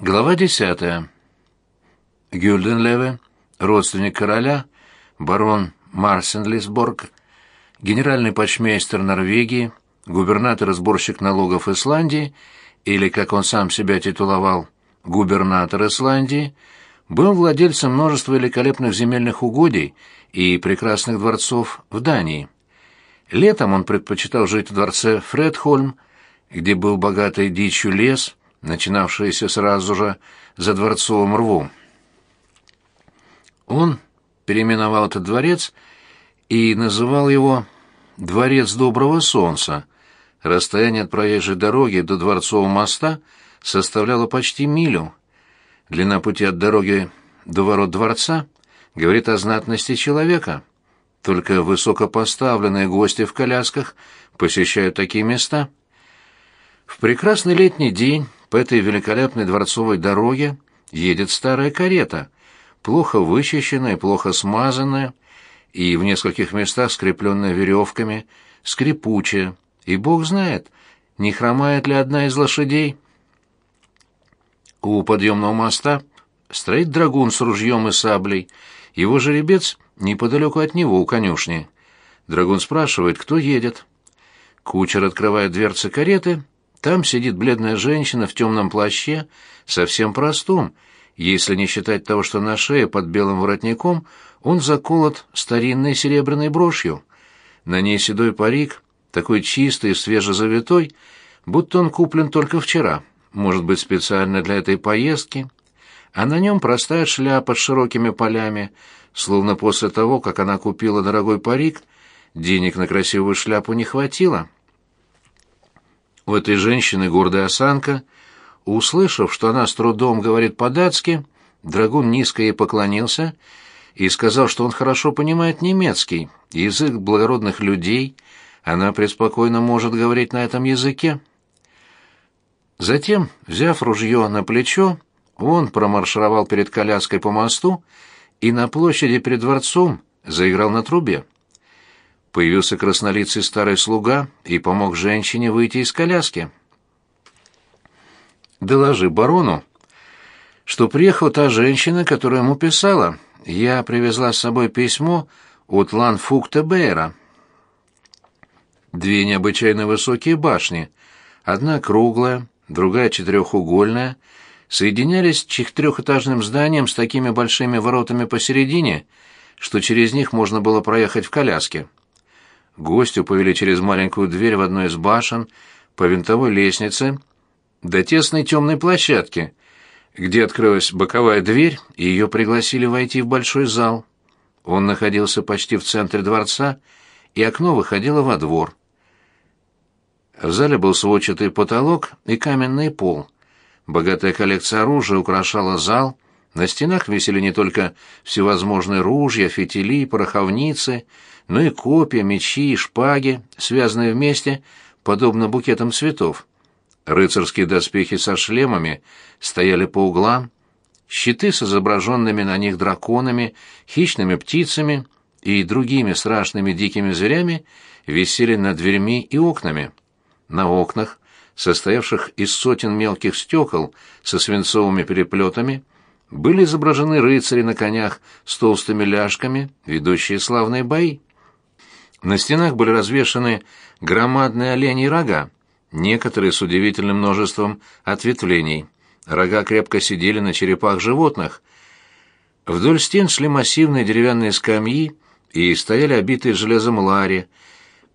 Глава десятая. Гюльденлеве, родственник короля, барон Марсенлисборг, генеральный почмейстер Норвегии, губернатор и сборщик налогов Исландии, или, как он сам себя титуловал, губернатор Исландии, был владельцем множества великолепных земельных угодий и прекрасных дворцов в Дании. Летом он предпочитал жить в дворце Фредхольм, где был богатый дичью лес, начинавшееся сразу же за дворцовым рвом. Он переименовал этот дворец и называл его «Дворец Доброго Солнца». Расстояние от проезжей дороги до Дворцового моста составляло почти милю. Длина пути от дороги до ворот дворца говорит о знатности человека. Только высокопоставленные гости в колясках посещают такие места. В прекрасный летний день по этой великолепной дворцовой дороге едет старая карета, плохо вычищенная, плохо смазанная, и в нескольких местах скрепленная веревками, скрипучая, и бог знает, не хромает ли одна из лошадей. У подъемного моста стоит драгун с ружьем и саблей, его жеребец неподалеку от него у конюшни. Драгун спрашивает, кто едет. Кучер открывает дверцы кареты там сидит бледная женщина в темном плаще, совсем простом, если не считать того, что на шее под белым воротником он заколот старинной серебряной брошью. На ней седой парик, такой чистый и свежезавитой, будто он куплен только вчера, может быть, специально для этой поездки, а на нем простая шляпа с широкими полями, словно после того, как она купила дорогой парик, денег на красивую шляпу не хватило. У этой женщины гордая осанка. Услышав, что она с трудом говорит по-датски, Драгун низко ей поклонился и сказал, что он хорошо понимает немецкий, язык благородных людей, она преспокойно может говорить на этом языке. Затем, взяв ружье на плечо, он промаршировал перед коляской по мосту и на площади перед дворцом заиграл на трубе. Появился краснолицый старый слуга и помог женщине выйти из коляски. «Доложи барону, что приехала та женщина, которая ему писала. Я привезла с собой письмо от Ланфукта Бейра. Две необычайно высокие башни, одна круглая, другая четырехугольная, соединялись четырехэтажным зданием с такими большими воротами посередине, что через них можно было проехать в коляске. Гостю повели через маленькую дверь в одной из башен, по винтовой лестнице, до тесной темной площадки, где открылась боковая дверь, и ее пригласили войти в большой зал. Он находился почти в центре дворца, и окно выходило во двор. В зале был сводчатый потолок и каменный пол. Богатая коллекция оружия украшала зал, на стенах висели не только всевозможные ружья, фитили, пороховницы, но и копья, мечи и шпаги, связанные вместе, подобно букетам цветов. Рыцарские доспехи со шлемами стояли по углам, щиты с изображенными на них драконами, хищными птицами и другими страшными дикими зверями висели над дверьми и окнами. На окнах, состоявших из сотен мелких стекол со свинцовыми переплетами, были изображены рыцари на конях с толстыми ляжками, ведущие славные бои. На стенах были развешаны громадные оленьи рога, некоторые с удивительным множеством ответвлений. Рога крепко сидели на черепах животных. Вдоль стен шли массивные деревянные скамьи и стояли обитые железом лари.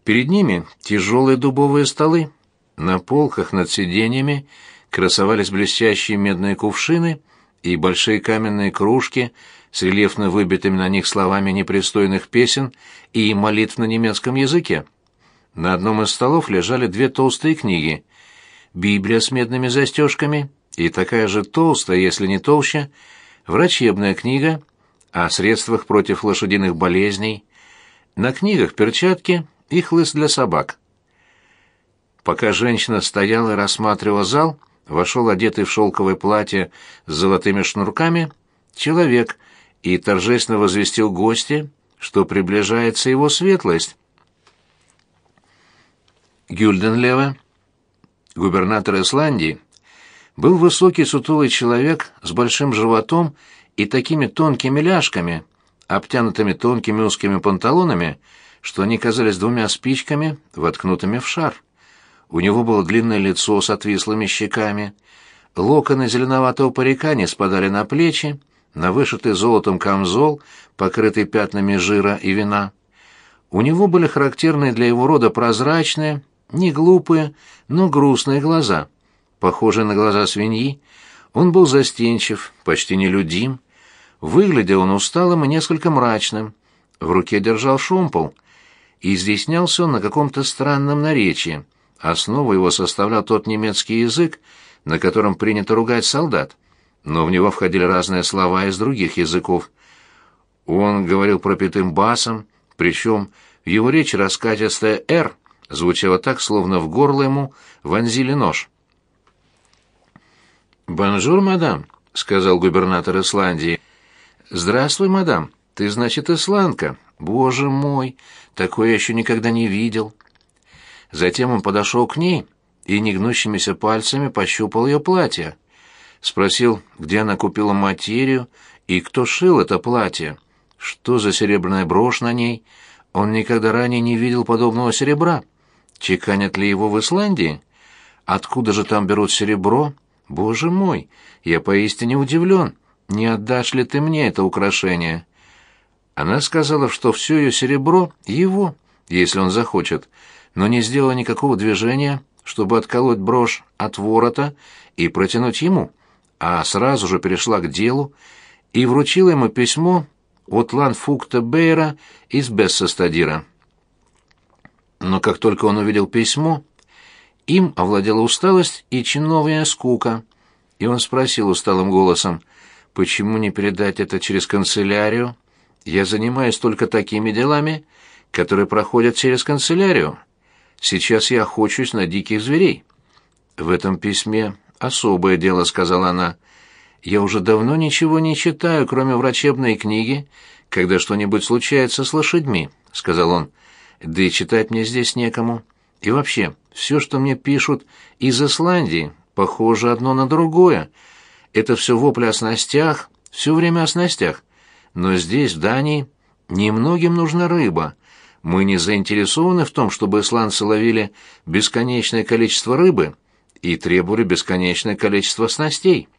Перед ними тяжелые дубовые столы. На полках над сиденьями красовались блестящие медные кувшины и большие каменные кружки с рельефно выбитыми на них словами непристойных песен и молитв на немецком языке. На одном из столов лежали две толстые книги. Библия с медными застежками и такая же толстая, если не толще, врачебная книга о средствах против лошадиных болезней. На книгах перчатки и хлыст для собак. Пока женщина стояла и рассматривала зал, вошел одетый в шелковое платье с золотыми шнурками человек и торжественно возвестил гости, что приближается его светлость. Гюльденлева, губернатор Исландии, был высокий сутулый человек с большим животом и такими тонкими ляжками, обтянутыми тонкими узкими панталонами, что они казались двумя спичками, воткнутыми в шар. У него было длинное лицо с отвислыми щеками, локоны зеленоватого парика не спадали на плечи, на вышитый золотом камзол, покрытый пятнами жира и вина. У него были характерные для его рода прозрачные, не глупые, но грустные глаза, похожие на глаза свиньи. Он был застенчив, почти нелюдим. Выглядел он усталым и несколько мрачным. В руке держал шомпол. Изъяснялся он на каком-то странном наречии. Основу его составлял тот немецкий язык, на котором принято ругать солдат. Но в него входили разные слова из других языков. Он говорил пропитым басом, причем в его речи раскатистое «р» звучало так, словно в горло ему вонзили нож. «Bonjour, madame», — сказал губернатор Исландии. «Здравствуй, мадам. Ты, значит, исландка. Боже мой, такое я еще никогда не видел». Затем он подошел к ней и негнущимися пальцами пощупал ее платье. Спросил, где она купила материю и кто шил это платье. Что за серебряная брошь на ней? Он никогда ранее не видел подобного серебра. Чеканят ли его в Исландии? Откуда же там берут серебро? Боже мой, я поистине удивлен. Не отдашь ли ты мне это украшение? Она сказала, что все ее серебро его, если он захочет, но не сделала никакого движения, чтобы отколоть брошь от ворота и протянуть ему, а сразу же перешла к делу и вручила ему письмо от Ланфукта Бейра из Бессостадира. Но как только он увидел письмо, им овладела усталость и чиновная скука, и он спросил усталым голосом, «Почему не передать это через канцелярию? Я занимаюсь только такими делами, которые проходят через канцелярию. Сейчас я охочусь на диких зверей». «В этом письме особое дело», — сказала она, — я уже давно ничего не читаю, кроме врачебной книги, когда что-нибудь случается с лошадьми, сказал он. Да и читать мне здесь некому. И вообще, все, что мне пишут из Исландии, похоже одно на другое. Это все вопли о снастях, все время о снастях. Но здесь, в Дании, немногим нужна рыба. Мы не заинтересованы в том, чтобы исландцы ловили бесконечное количество рыбы и требовали бесконечное количество снастей.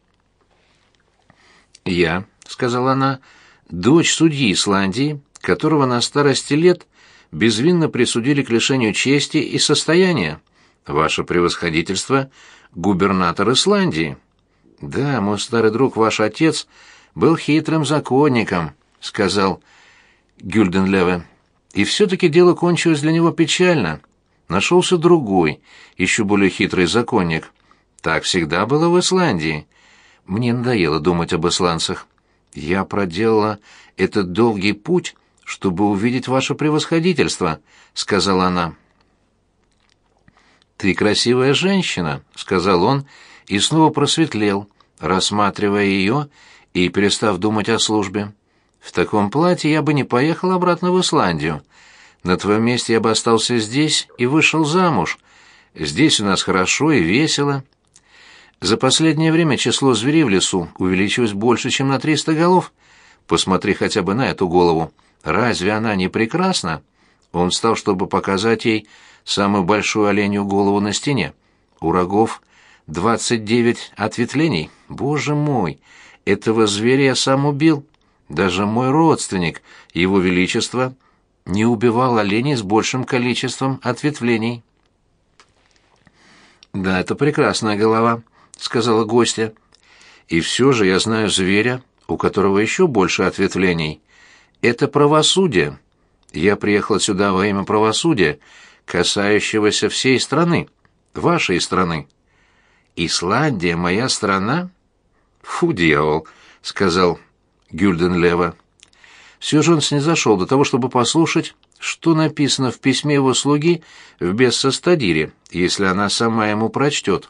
«Я», — сказала она, — «дочь судьи Исландии, которого на старости лет безвинно присудили к лишению чести и состояния. Ваше превосходительство — губернатор Исландии». «Да, мой старый друг, ваш отец, был хитрым законником», — сказал Гюльденлеве. «И все-таки дело кончилось для него печально. Нашелся другой, еще более хитрый законник. Так всегда было в Исландии. Мне надоело думать об исландцах. Я проделала этот долгий путь, чтобы увидеть ваше превосходительство, сказала она. Ты красивая женщина, сказал он и снова просветлел, рассматривая ее и перестав думать о службе. В таком платье я бы не поехал обратно в Исландию. На твоем месте я бы остался здесь и вышел замуж. Здесь у нас хорошо и весело. За последнее время число зверей в лесу увеличилось больше, чем на 300 голов. Посмотри хотя бы на эту голову. Разве она не прекрасна? Он встал, чтобы показать ей самую большую оленью голову на стене. У рогов 29 ответвлений. Боже мой, этого зверя я сам убил. Даже мой родственник, его величество, не убивал оленей с большим количеством ответвлений. Да, это прекрасная голова. — сказала гостья. «И все же я знаю зверя, у которого еще больше ответвлений. Это правосудие. Я приехала сюда во имя правосудия, касающегося всей страны, вашей страны. Исландия — моя страна?» «Фу, дьявол», — сказал Гюльденлева. Все же он снизошел до того, чтобы послушать, что написано в письме его слуги в Бессостадире, если она сама ему прочтет.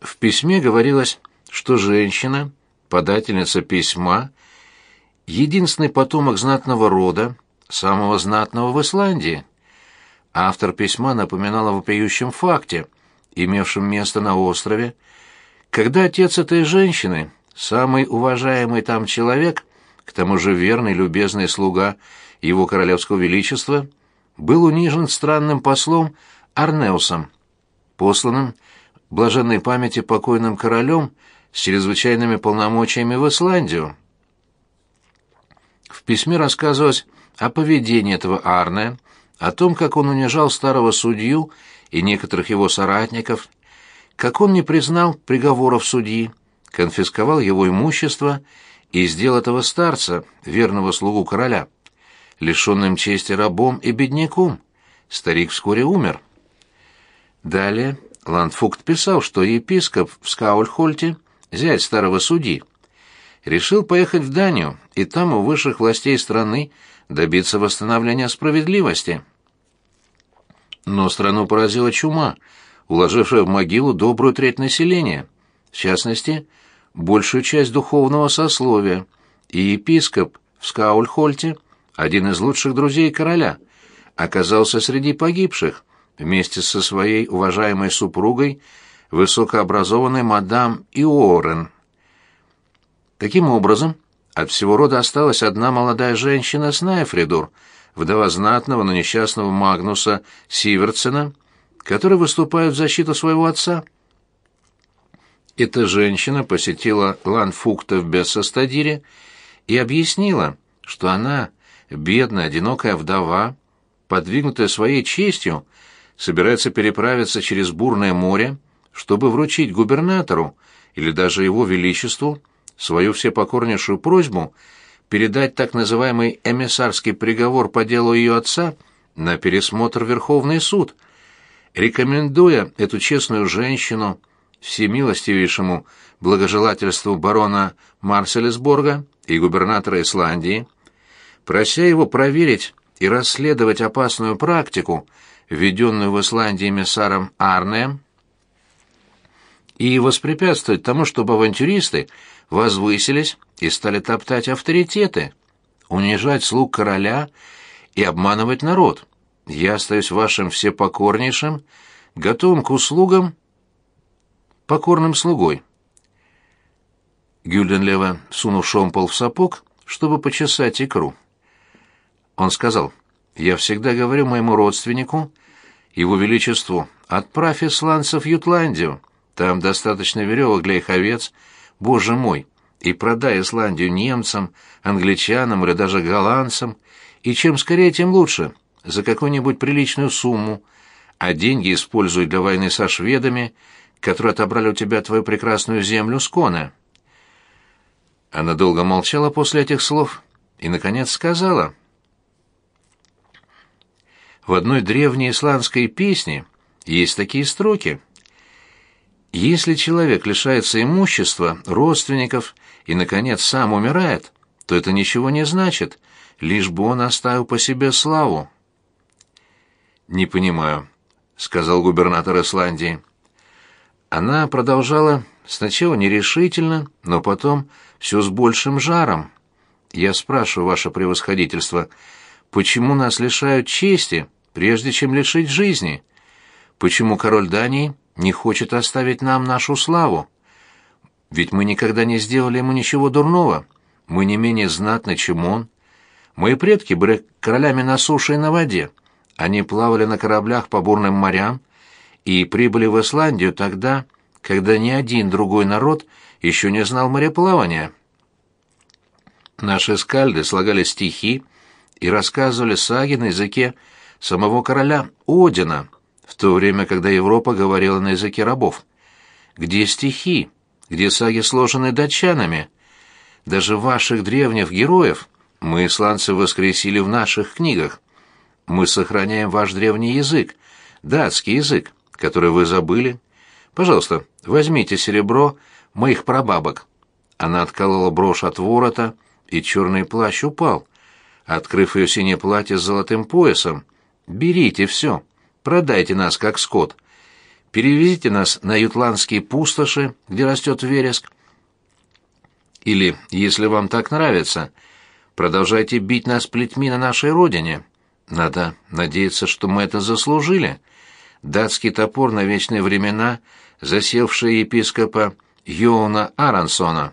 В письме говорилось, что женщина, подательница письма, единственный потомок знатного рода, самого знатного в Исландии. Автор письма напоминал о вопиющем факте, имевшем место на острове, когда отец этой женщины, самый уважаемый там человек, к тому же верный, любезный слуга его королевского величества, был унижен странным послом Арнеусом, посланным блаженной памяти покойным королем с чрезвычайными полномочиями в Исландию. В письме рассказывалось о поведении этого Арне, о том, как он унижал старого судью и некоторых его соратников, как он не признал приговоров судьи, конфисковал его имущество и сделал этого старца, верного слугу короля, лишенным чести рабом и бедняком. Старик вскоре умер. Далее Ландфукт писал, что епископ в Скаульхольте, зять старого судьи, решил поехать в Данию и там у высших властей страны добиться восстановления справедливости. Но страну поразила чума, уложившая в могилу добрую треть населения, в частности, большую часть духовного сословия, и епископ в Скаульхольте, один из лучших друзей короля, оказался среди погибших вместе со своей уважаемой супругой, высокообразованной мадам Иорен. Таким образом, от всего рода осталась одна молодая женщина Снайфридур, вдова знатного, но несчастного Магнуса Сиверцена, который выступает в защиту своего отца. Эта женщина посетила Ланфукта в Бессостадире и объяснила, что она, бедная, одинокая вдова, подвигнутая своей честью, собирается переправиться через бурное море, чтобы вручить губернатору или даже его величеству свою всепокорнейшую просьбу передать так называемый эмиссарский приговор по делу ее отца на пересмотр Верховный суд, рекомендуя эту честную женщину всемилостивейшему благожелательству барона Марселесборга и губернатора Исландии, прося его проверить и расследовать опасную практику, введенную в Исландии эмиссаром Арнеем, и воспрепятствовать тому, чтобы авантюристы возвысились и стали топтать авторитеты, унижать слуг короля и обманывать народ. Я остаюсь вашим всепокорнейшим, готовым к услугам, покорным слугой. Гюльденлева сунул шомпол в сапог, чтобы почесать икру. Он сказал, «Я всегда говорю моему родственнику, его величеству, отправь исландцев в Ютландию, там достаточно веревок для их овец, Боже мой, и продай Исландию немцам, англичанам или даже голландцам, и чем скорее, тем лучше, за какую-нибудь приличную сумму, а деньги используй для войны со шведами, которые отобрали у тебя твою прекрасную землю Скона. Она долго молчала после этих слов и, наконец, сказала. В одной древней исландской песне есть такие строки — если человек лишается имущества, родственников и, наконец, сам умирает, то это ничего не значит, лишь бы он оставил по себе славу. «Не понимаю», — сказал губернатор Исландии. Она продолжала сначала нерешительно, но потом все с большим жаром. «Я спрашиваю, ваше превосходительство, почему нас лишают чести, прежде чем лишить жизни? Почему король Дании не хочет оставить нам нашу славу. Ведь мы никогда не сделали ему ничего дурного. Мы не менее знатны, чем он. Мои предки были королями на суше и на воде. Они плавали на кораблях по бурным морям и прибыли в Исландию тогда, когда ни один другой народ еще не знал мореплавания. Наши скальды слагали стихи и рассказывали саги на языке самого короля Одина — в то время, когда Европа говорила на языке рабов. Где стихи? Где саги сложены датчанами? Даже ваших древних героев мы, исландцы, воскресили в наших книгах. Мы сохраняем ваш древний язык, датский язык, который вы забыли. Пожалуйста, возьмите серебро моих прабабок. Она отколола брошь от ворота, и черный плащ упал, открыв ее синее платье с золотым поясом. Берите все. Продайте нас, как скот. Перевезите нас на ютландские пустоши, где растет вереск. Или, если вам так нравится, продолжайте бить нас плетьми на нашей родине. Надо надеяться, что мы это заслужили. Датский топор на вечные времена, засевший епископа Йоуна Аронсона.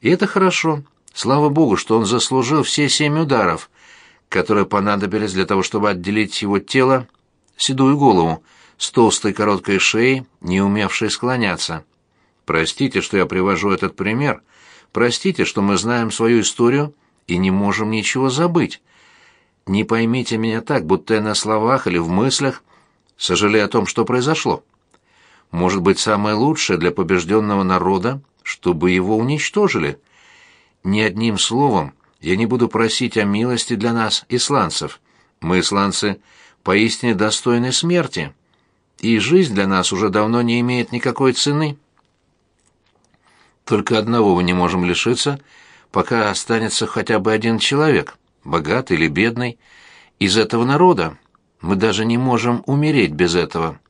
И это хорошо. Слава богу, что он заслужил все семь ударов, которые понадобились для того, чтобы отделить его тело, седую голову, с толстой короткой шеей, не умевшей склоняться. Простите, что я привожу этот пример. Простите, что мы знаем свою историю и не можем ничего забыть. Не поймите меня так, будто я на словах или в мыслях сожалею о том, что произошло. Может быть, самое лучшее для побежденного народа, чтобы его уничтожили. Ни одним словом я не буду просить о милости для нас, исландцев. Мы, исландцы, поистине достойны смерти, и жизнь для нас уже давно не имеет никакой цены. Только одного мы не можем лишиться, пока останется хотя бы один человек, богатый или бедный, из этого народа. Мы даже не можем умереть без этого.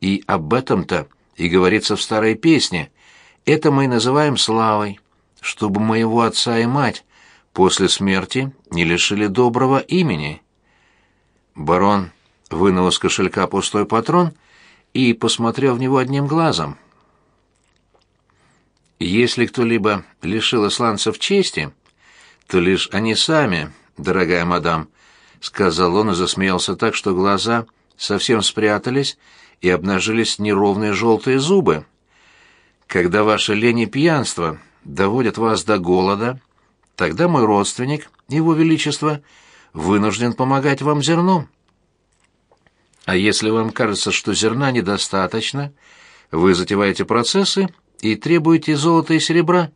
И об этом-то и говорится в старой песне. Это мы и называем славой, чтобы моего отца и мать после смерти не лишили доброго имени. Барон вынул из кошелька пустой патрон и посмотрел в него одним глазом. Если кто-либо лишил исландцев чести, то лишь они сами, дорогая мадам, сказал он и засмеялся так, что глаза совсем спрятались и обнажились неровные желтые зубы. Когда ваше лень и пьянство доводят вас до голода, тогда мой родственник, его величество, вынужден помогать вам зерном. А если вам кажется, что зерна недостаточно, вы затеваете процессы и требуете золота и серебра.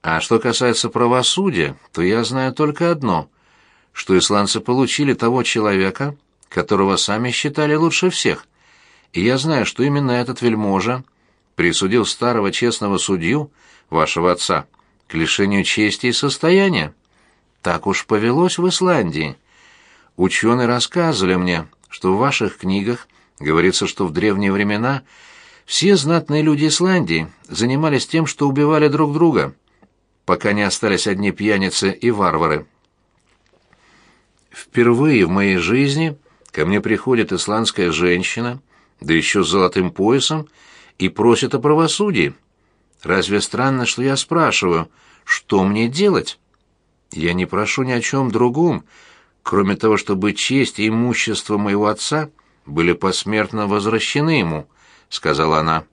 А что касается правосудия, то я знаю только одно, что исландцы получили того человека, которого сами считали лучше всех. И я знаю, что именно этот вельможа присудил старого честного судью, вашего отца, к лишению чести и состояния. Так уж повелось в Исландии. Ученые рассказывали мне, что в ваших книгах говорится, что в древние времена все знатные люди Исландии занимались тем, что убивали друг друга, пока не остались одни пьяницы и варвары. Впервые в моей жизни ко мне приходит исландская женщина, да еще с золотым поясом, и просит о правосудии. Разве странно, что я спрашиваю, что мне делать? Я не прошу ни о чем другом, кроме того, чтобы честь и имущество моего отца были посмертно возвращены ему, сказала она.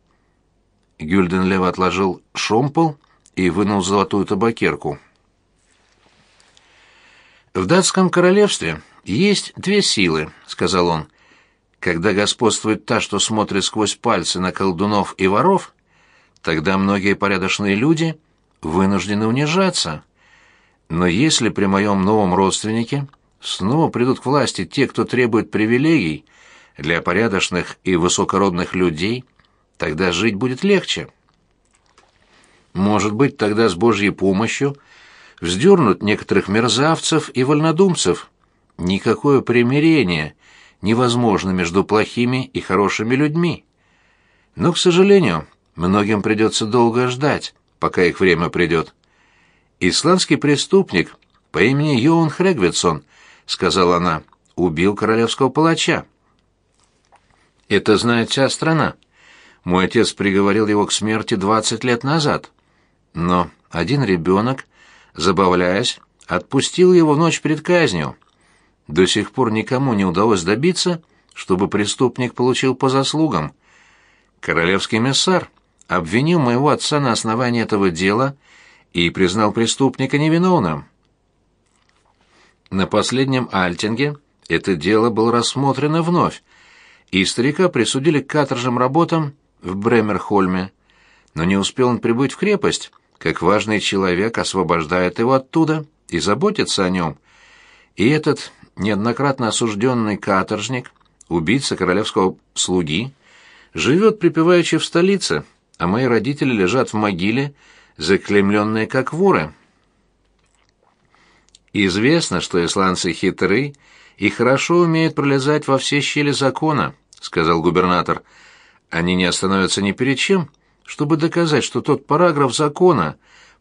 Гюльденлев отложил шомпол и вынул золотую табакерку. В датском королевстве есть две силы, сказал он. Когда господствует та, что смотрит сквозь пальцы на колдунов и воров, тогда многие порядочные люди вынуждены унижаться. Но если при моем новом родственнике снова придут к власти те, кто требует привилегий для порядочных и высокородных людей, тогда жить будет легче. Может быть, тогда с Божьей помощью вздернут некоторых мерзавцев и вольнодумцев. Никакое примирение невозможно между плохими и хорошими людьми. Но, к сожалению, многим придется долго ждать, пока их время придет. Исландский преступник по имени Йоан Хрегвитсон – сказала она, — убил королевского палача. Это знает вся страна. Мой отец приговорил его к смерти двадцать лет назад. Но один ребенок, забавляясь, отпустил его в ночь перед казнью. До сих пор никому не удалось добиться, чтобы преступник получил по заслугам. Королевский мессар обвинил моего отца на основании этого дела и признал преступника невиновным. На последнем альтинге это дело было рассмотрено вновь, и старика присудили к каторжным работам в Бремерхольме. Но не успел он прибыть в крепость, как важный человек освобождает его оттуда и заботится о нем. И этот неоднократно осужденный каторжник, убийца королевского слуги, живет припеваючи в столице, а мои родители лежат в могиле, заклеймленные как воры. Известно, что исландцы хитры и хорошо умеют пролезать во все щели закона, сказал губернатор. Они не остановятся ни перед чем, чтобы доказать, что тот параграф закона,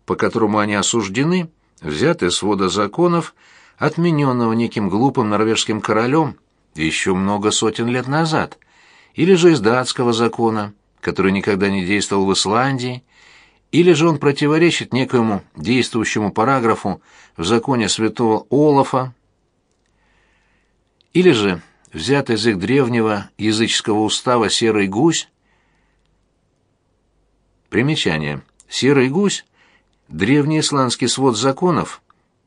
по которому они осуждены, взят из свода законов, отмененного неким глупым норвежским королем еще много сотен лет назад — или же из датского закона, который никогда не действовал в Исландии, или же он противоречит некоему действующему параграфу в законе святого Олафа, или же взят из их древнего языческого устава «Серый гусь». Примечание. «Серый гусь» — древний исландский свод законов,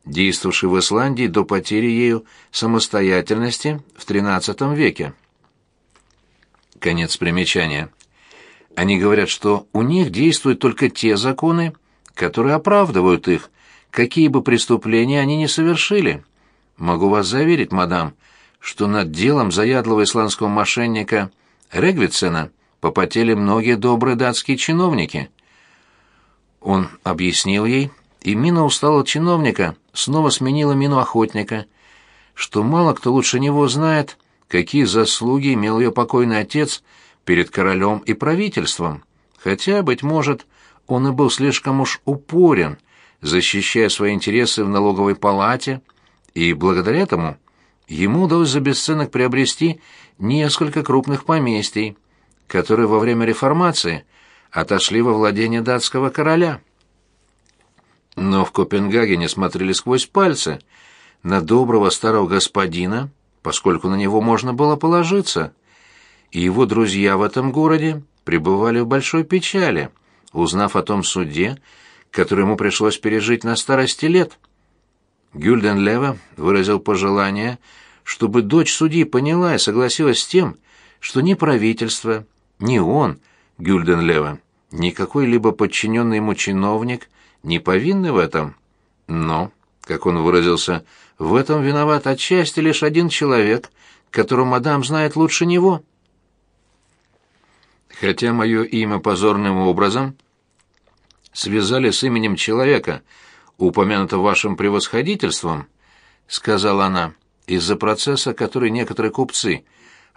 действовавший в Исландии до потери ею самостоятельности в XIII веке. Конец примечания. Они говорят, что у них действуют только те законы, которые оправдывают их, какие бы преступления они ни совершили. Могу вас заверить, мадам, что над делом заядлого исландского мошенника Регвитсена попотели многие добрые датские чиновники. Он объяснил ей, и мина усталого чиновника снова сменила мину охотника, что мало кто лучше него знает, какие заслуги имел ее покойный отец перед королем и правительством, хотя, быть может, он и был слишком уж упорен, защищая свои интересы в налоговой палате, и благодаря этому ему удалось за бесценок приобрести несколько крупных поместий, которые во время реформации отошли во владение датского короля. Но в Копенгагене смотрели сквозь пальцы на доброго старого господина, поскольку на него можно было положиться. И его друзья в этом городе пребывали в большой печали, узнав о том суде, который ему пришлось пережить на старости лет. Гюльден Лева выразил пожелание, чтобы дочь судьи поняла и согласилась с тем, что ни правительство, ни он, Гюльден Лева, ни какой-либо подчиненный ему чиновник не повинны в этом. Но, как он выразился, в этом виноват отчасти лишь один человек, которого мадам знает лучше него. Хотя мое имя позорным образом связали с именем человека, упомянутого вашим превосходительством, сказала она, из-за процесса, который некоторые купцы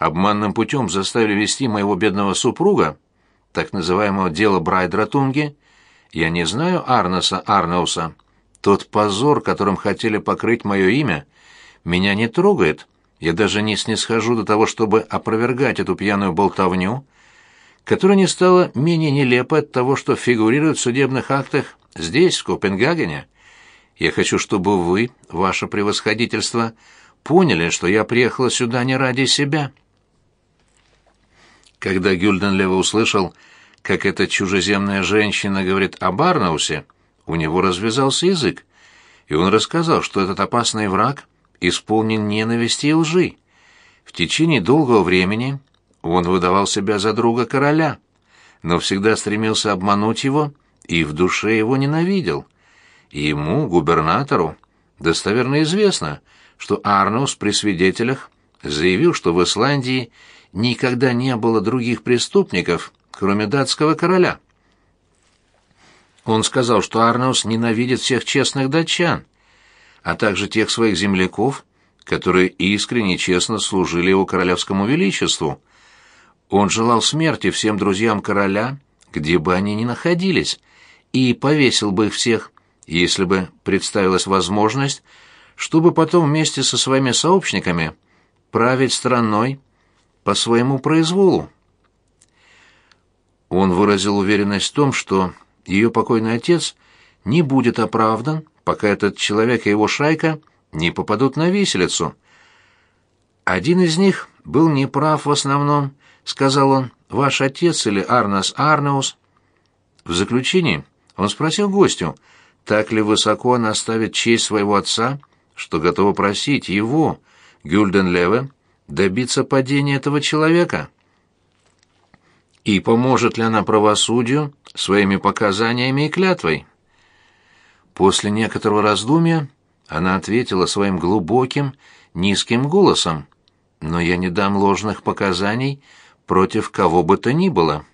обманным путем заставили вести моего бедного супруга, так называемого дела Брайдратунги, я не знаю Арнеса Арнауса. Тот позор, которым хотели покрыть мое имя, меня не трогает. Я даже не снисхожу до того, чтобы опровергать эту пьяную болтовню, которая не стала менее нелепой от того, что фигурирует в судебных актах здесь, в Копенгагене. Я хочу, чтобы вы, ваше превосходительство, поняли, что я приехала сюда не ради себя. Когда Гюльденлева услышал, как эта чужеземная женщина говорит о Барнаусе, у него развязался язык, и он рассказал, что этот опасный враг исполнен ненависти и лжи. В течение долгого времени он выдавал себя за друга короля, но всегда стремился обмануть его и в душе его ненавидел. И ему, губернатору, достоверно известно, что Арнус при свидетелях заявил, что в Исландии никогда не было других преступников, кроме датского короля. Он сказал, что Арнаус ненавидит всех честных датчан, а также тех своих земляков, которые искренне и честно служили его королевскому величеству. Он желал смерти всем друзьям короля, где бы они ни находились, и повесил бы их всех, если бы представилась возможность, чтобы потом вместе со своими сообщниками править страной по своему произволу. Он выразил уверенность в том, что ее покойный отец не будет оправдан, пока этот человек и его шайка не попадут на виселицу. Один из них был неправ в основном, сказал он, ваш отец или Арнас Арнеус. В заключении он спросил гостю, так ли высоко она ставит честь своего отца, что готова просить его, Гюльденлеве, добиться падения этого человека и поможет ли она правосудию своими показаниями и клятвой. После некоторого раздумья она ответила своим глубоким, низким голосом, «Но я не дам ложных показаний против кого бы то ни было».